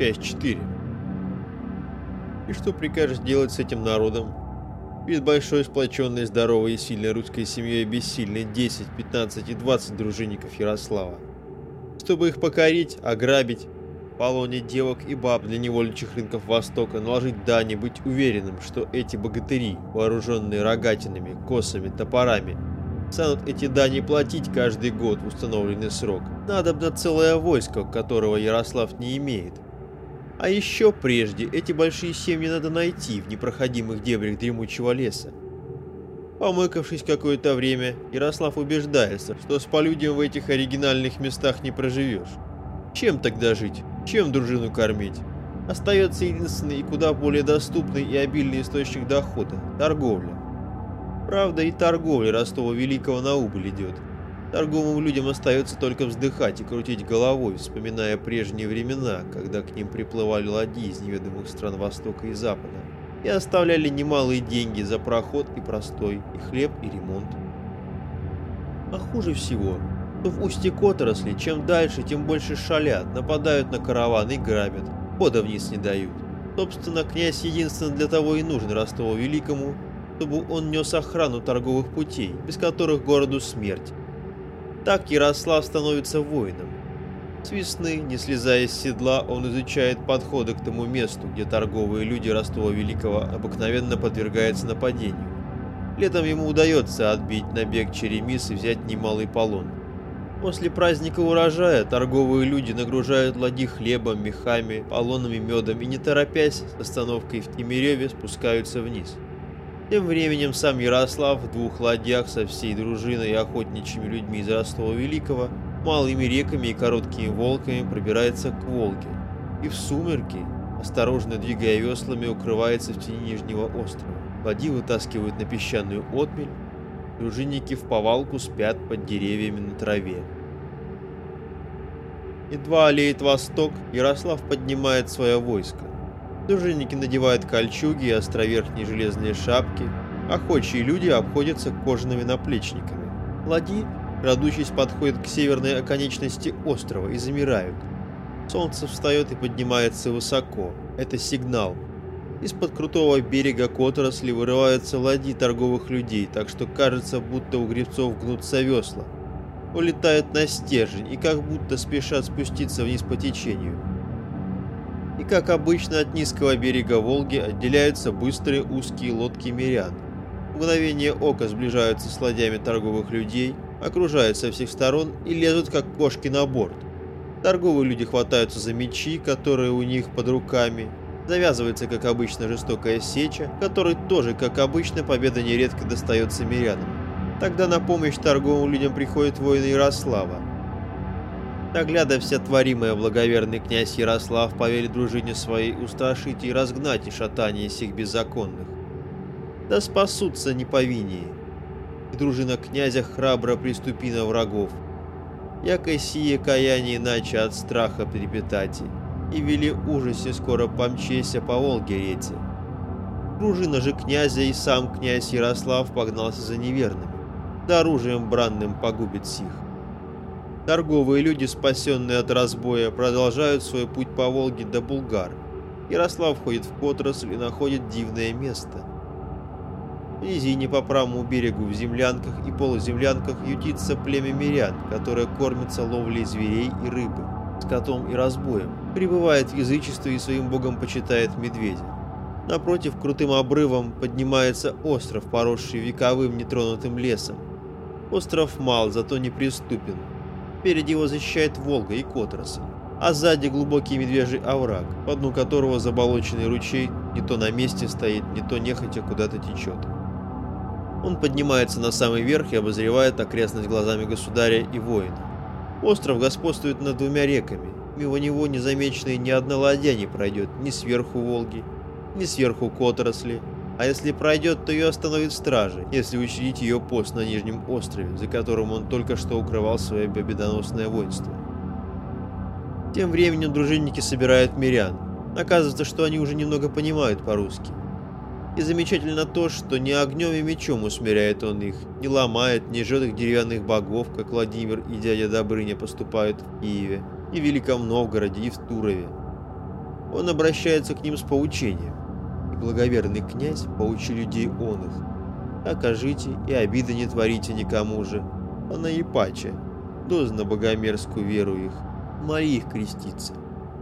Часть 4. И что прикажешь делать с этим народом? Перед большой, сплоченной, здоровой и сильной русской семьей бессильны 10, 15 и 20 дружинников Ярослава. Чтобы их покорить, ограбить, полонить девок и баб для невольничьих рынков Востока, наложить дани, быть уверенным, что эти богатыри, вооруженные рогатинами, косами, топорами, станут эти дани платить каждый год в установленный срок. Надо бы на целое войско, которого Ярослав не имеет. А еще прежде эти большие семьи надо найти в непроходимых дебрях дремучего леса. Помыкавшись какое-то время, Ярослав убеждается, что с полюдем в этих оригинальных местах не проживешь. Чем тогда жить? Чем дружину кормить? Остается единственный и куда более доступный и обильный источник дохода – торговля. Правда, и торговля Ростова Великого на убыль идет. Торговым людям остается только вздыхать и крутить головой, вспоминая прежние времена, когда к ним приплывали ладьи из неведомых стран Востока и Запада и оставляли немалые деньги за проход и простой, и хлеб, и ремонт. А хуже всего, что в устье Которосли чем дальше, тем больше шалят, нападают на караван и грабят, хода вниз не дают. Собственно, князь единственно для того и нужен Ростову Великому, чтобы он нес охрану торговых путей, без которых городу смерть. Так Ярослав становится воином. С весны, не слезая с седла, он изучает подходы к тому месту, где торговые люди Ростова Великого обыкновенно подвергаются нападению. Летом ему удается отбить набег Черемис и взять немалый полон. После праздника урожая торговые люди нагружают ладьи хлебом, мехами, полонами медом и, не торопясь, с остановкой в Тимиреве спускаются вниз. Тем временем сам Ярослав в двух ладьях со всей дружиной и охотничьими людьми из Ростова Великого, малыми реками и короткими волками пробирается к Волге. И в сумерки, осторожно двигая веслами, укрывается в тени Нижнего острова. Ладьи вытаскивают на песчаную отмель, дружинники в повалку спят под деревьями на траве. Едва олеет восток, Ярослав поднимает свое войско. Дружинники надевают кольчуги и островерхние железные шапки, охочие люди обходятся кожаными наплечниками. Ладьи, крадучись, подходят к северной оконечности острова и замирают. Солнце встает и поднимается высоко. Это сигнал. Из-под крутого берега Которосли вырываются ладьи торговых людей, так что кажется, будто у гребцов гнутся весла. Улетают на стержень и как будто спешат спуститься вниз по течению и, как обычно, от низкого берега Волги отделяются быстрые узкие лодки мирян. В мгновение ока сближаются с ладьями торговых людей, окружают со всех сторон и лезут, как кошки на борт. Торговые люди хватаются за мечи, которые у них под руками. Завязывается, как обычно, жестокая сеча, которой тоже, как обычно, победа нередко достается мирянам. Тогда на помощь торговым людям приходят воины Ярослава. Нагляда вся творимая благоверный князь Ярослав повелит дружине своей устрашить и разгнать и шатание сих беззаконных. Да спасутся неповиние. И дружина князя храбро приступи на врагов. Яко сие каяние иначе от страха трепетати, и вели ужасе скоро помчеся по Волге реце. Дружина же князя и сам князь Ярослав погнался за неверными, да оружием бранным погубит сих. Торговые люди, спасенные от разбоя, продолжают свой путь по Волге до Булгар. Ярослав входит в Котросль и находит дивное место. В низине по правому берегу в землянках и полуземлянках ютится племя мирян, которое кормится ловлей зверей и рыбы, скотом и разбоем, пребывает в язычестве и своим богом почитает медведя. Напротив, крутым обрывом поднимается остров, поросший вековым нетронутым лесом. Остров мал, зато неприступен, Впереди его защищает Волга и Котросы, а сзади глубокий медвежий овраг, по дну которого заболоченный ручей не то на месте стоит, не то нехотя куда-то течет. Он поднимается на самый верх и обозревает окрестность глазами государя и воина. Остров господствует над двумя реками, мимо него незамеченной ни одна ладья не пройдет ни сверху Волги, ни сверху Которосли, а если пройдет, то ее остановит стражи, если учредить ее пост на Нижнем острове, за которым он только что укрывал свое победоносное воинство. Тем временем дружинники собирают мирян. Оказывается, что они уже немного понимают по-русски. И замечательно то, что ни огнем и мечом усмиряет он их, не ломает, не жжет их деревянных богов, как Владимир и дядя Добрыня поступают в Киеве, и в Великом Новгороде, и в Турове. он обращается к ним с поучением. Благоверный князь поучи людей он их. Окажите и обиды не творите никому же, а наипаче, дозна богомерзкую веру их, моли их креститься.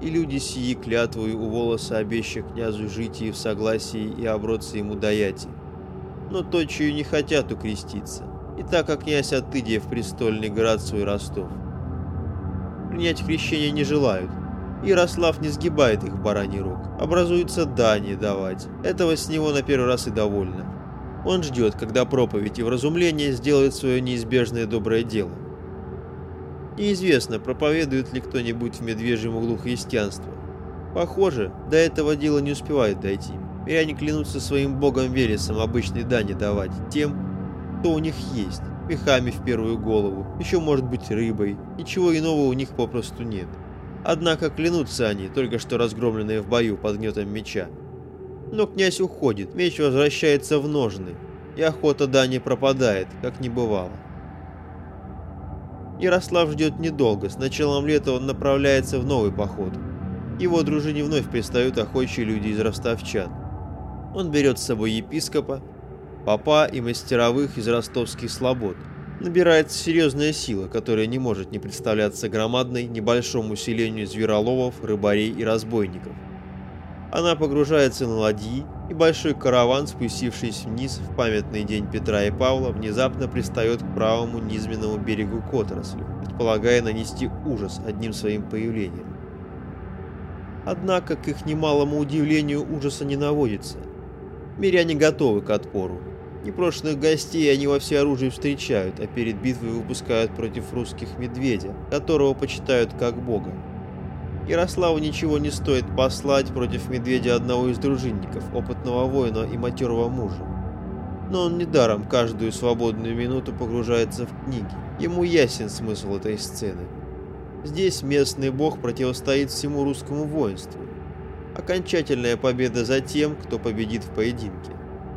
И люди сии клятвую у волоса обеща князу жить и в согласии и обродцы ему даяти. Но то, чью не хотят укреститься, и так как князь Атыдия в престольный град свой Ростов. Принять крещение не желают, Ярослав не сгибает их в бараний рог, образуется дани давать, этого с него на первый раз и довольно. Он ждет, когда проповедь и вразумление сделают свое неизбежное доброе дело. Неизвестно, проповедует ли кто-нибудь в медвежьем углу христианство. Похоже, до этого дела не успевает дойти. Миряне клянутся своим богом Велесом обычной дани давать тем, кто у них есть, мехами в первую голову, еще может быть рыбой, ничего иного у них попросту нет. Однако клянутся они, только что разгромленные в бою под гнетом меча. Но князь уходит, меч возвращается в ножны, и охота Дани пропадает, как не бывало. Ярослав ждет недолго, с началом лета он направляется в новый поход. Его дружине вновь пристают охочие люди из ростовчан. Он берет с собой епископа, папа и мастеровых из ростовских слобод. Набирается серьезная сила, которая не может не представляться громадной небольшому усилению звероловов, рыбарей и разбойников. Она погружается на ладьи, и большой караван, спустившись вниз в памятный день Петра и Павла, внезапно пристает к правому низменному берегу к отраслю, предполагая нанести ужас одним своим появлением. Однако, к их немалому удивлению, ужаса не наводится. Миряне готовы к отпору. Непрошенных гостей они во всеоружии встречают, а перед битвой выпускают против русских медведя, которого почитают как бога. Ярославу ничего не стоит послать против медведя одного из дружинников, опытного воина и матерого мужа. Но он недаром каждую свободную минуту погружается в книги. Ему ясен смысл этой сцены. Здесь местный бог противостоит всему русскому воинству. Окончательная победа за тем, кто победит в поединке.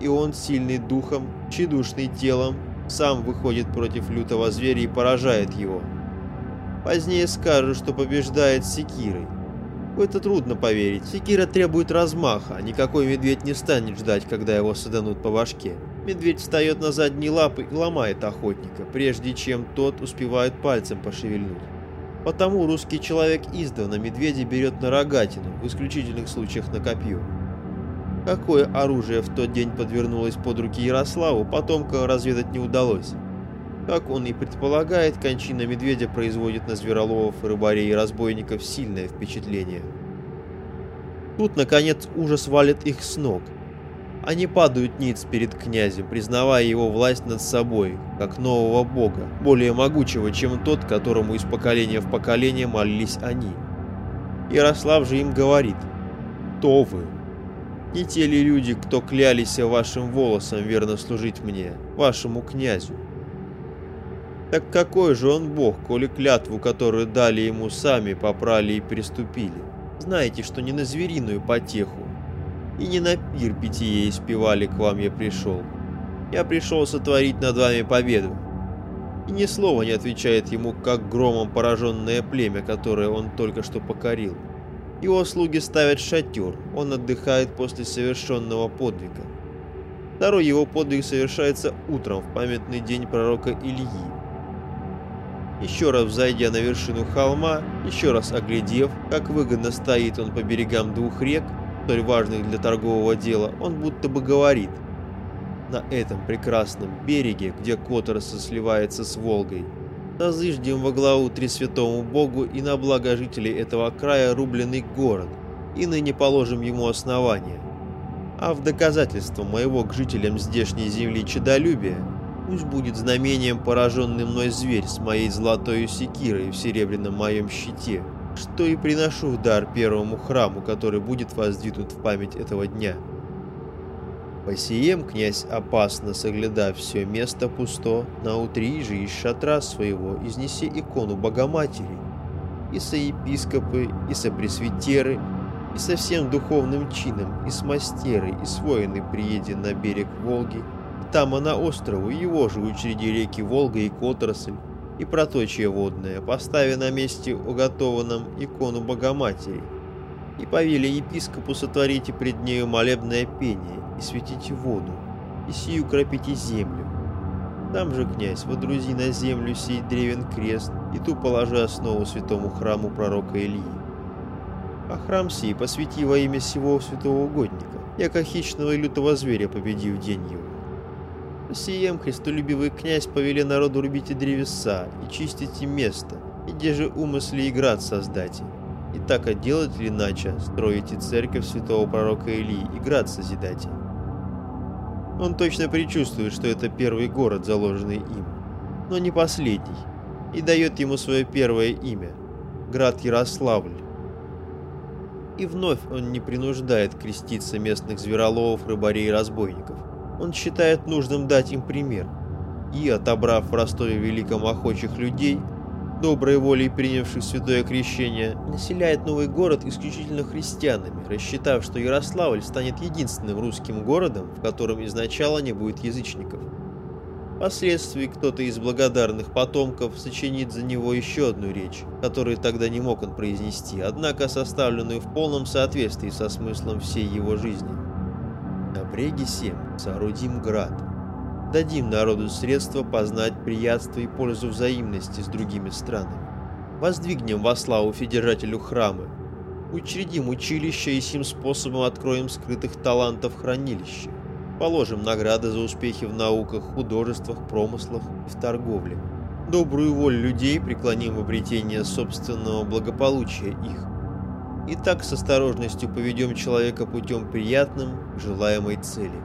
И он, сильный духом, тщедушный телом, сам выходит против лютого зверя и поражает его – Позднее скажут, что побеждает секирой. В это трудно поверить. Секира требует размаха, а никакой медведь не станет ждать, когда его саданут по башке. Медведь встает на задние лапы и ломает охотника, прежде чем тот успевает пальцем пошевельнуть. Потому русский человек издавна медведя берет на рогатину, в исключительных случаях на копье. Какое оружие в тот день подвернулось под руки Ярославу, потомка разведать не удалось. Как он и предполагает, кончина медведя производит на звероловов, рыбарей и разбойников сильное впечатление. Тут, наконец, ужас валит их с ног. Они падают ниц перед князем, признавая его власть над собой, как нового бога, более могучего, чем тот, которому из поколения в поколение молились они. Ярослав же им говорит, «То вы, не те ли люди, кто клялись вашим волосом верно служить мне, вашему князю?» Так какой же он бог, коли клятву, которую дали ему сами, попрали и приступили? Знаете, что не на звериную потеху, и не на пир питье испевали к вам я пришел. Я пришел сотворить над вами победу. И ни слова не отвечает ему, как громом пораженное племя, которое он только что покорил. Его слуги ставят шатер, он отдыхает после совершенного подвига. Второй его подвиг совершается утром в памятный день пророка Ильи, еще раз взойдя на вершину холма, еще раз оглядев, как выгодно стоит он по берегам двух рек, столь важных для торгового дела, он будто бы говорит «На этом прекрасном береге, где Котороса сливается с Волгой, созыждем во главу Тресвятому Богу и на благо жителей этого края рубленый город, и ныне положим ему основание. А в доказательство моего к жителям здешней земли чедолюбия – Пусть будет знамением пораженный мной зверь с моей золотой секирой в серебряном моем щите, что и приношу в дар первому храму, который будет воздвигнут в память этого дня. Посием князь опасно соглядав все место пусто, на утри же из шатра своего изнеси икону Богоматери, и соепископы, и сопресвитеры, и со всем духовным чином, и с мастеры, и с воины приеден на берег Волги, там она острову, его же учреди реки Волга и Которосль, и проточие водное, поставя на месте уготованном икону Богоматери. И повели епископу сотворите пред нею молебное пение, и светите воду, и сию кропите землю. Там же, князь, водрузи на землю сей древен крест, и ту положи основу святому храму пророка Илии. А храм сей посвяти во имя сего святого угодника, яко хищного и лютого зверя победи в день его. Сием христолюбивый князь повели народу рубите древеса и чистите место, и где же умысли и град создать. И так отделать ли иначе, строите церковь святого пророка Илии и град созидайте. Он точно предчувствует, что это первый город, заложенный им, но не последний, и дает ему свое первое имя – град Ярославль. И вновь он не принуждает креститься местных звероловов, рыбарей и разбойников. Он считает нужным дать им пример. И, отобрав в Ростове Великом охочих людей, доброй волей принявших святое крещение, населяет новый город исключительно христианами, рассчитав, что Ярославль станет единственным русским городом, в котором изначально не будет язычников. Впоследствии кто-то из благодарных потомков сочинит за него еще одну речь, которую тогда не мог он произнести, однако составленную в полном соответствии со смыслом всей его жизни. На бреге Сем соорудим град. Дадим народу средства познать приятство и пользу взаимности с другими странами. Воздвигнем во славу Федержателю храмы. Учредим училище и сим способом откроем скрытых талантов хранилище Положим награды за успехи в науках, художествах, промыслах и в торговле. Добрую волю людей преклоним в обретение собственного благополучия их. И так с осторожностью поведем человека путем приятным, желаемой цели.